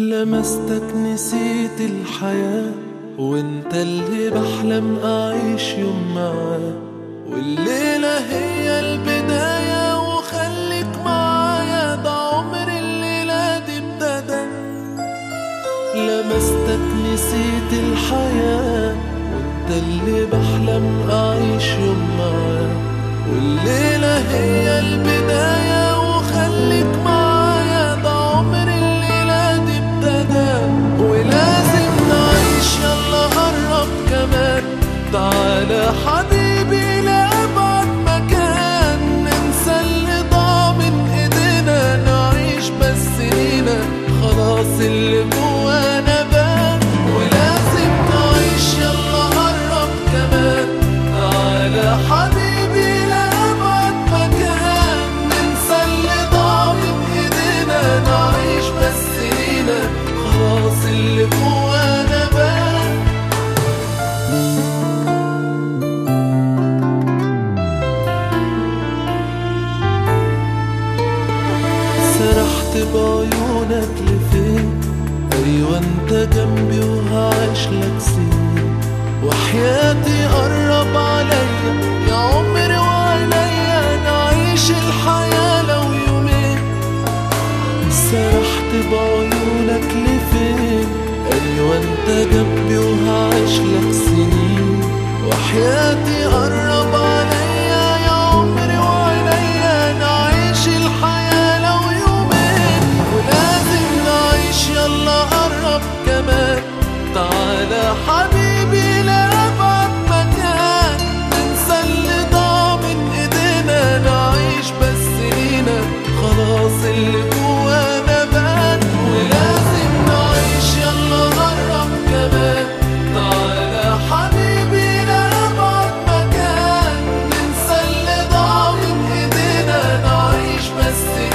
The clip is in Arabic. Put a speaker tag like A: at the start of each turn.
A: لمستك نسيت الحياة وانت اللي بحلم أعيش يوم معاه. والليلة هي البداية وخليك معايا ده عمر الليلة دي ابتدى. لمستك نسيت الحياة وانت اللي بحلم أعيش يوم معاه. والليلة هي البداية تعالى حبيبي بعيونك لفين؟ أيوه أنت جنبي وهعيش لك سنين. وحياتي قرب عليا يا عمري وعليا نعيش الحياة لو يومين. سرحت بعيونك لفين؟ أيوه أنت جنبي وهعيش لك سنين. وحياتي blessing.